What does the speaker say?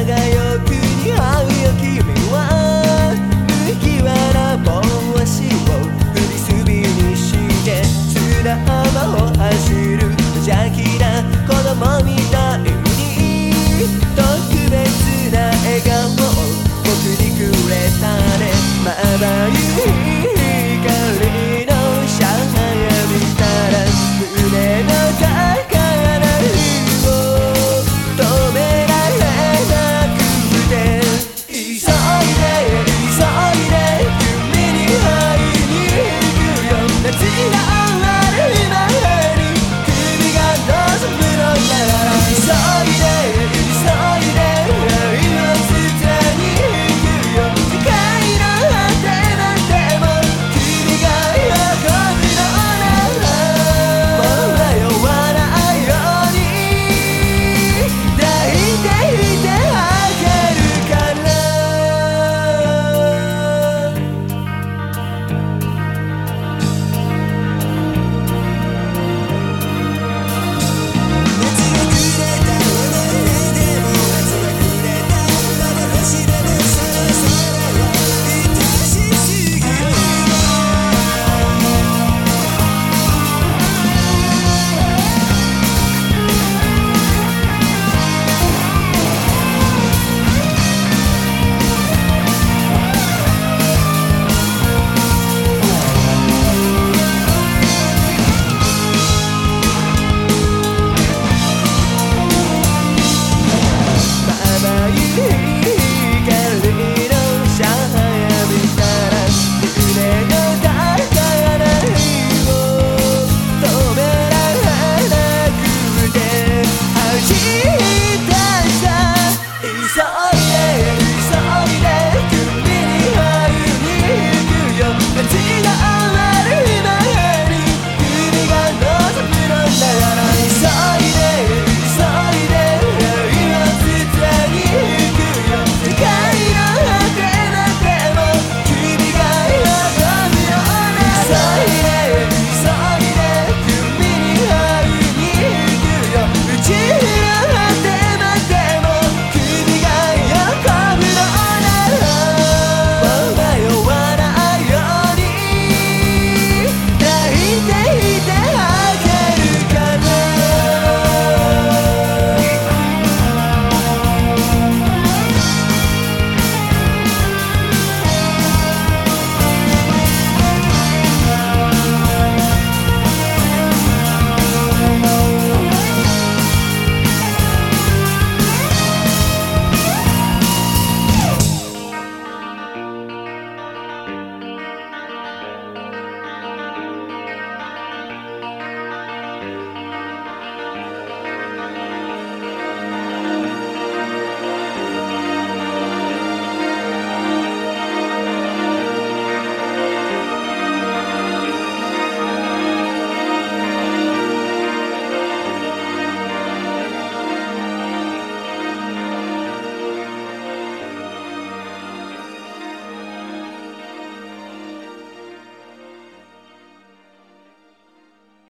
haga yo.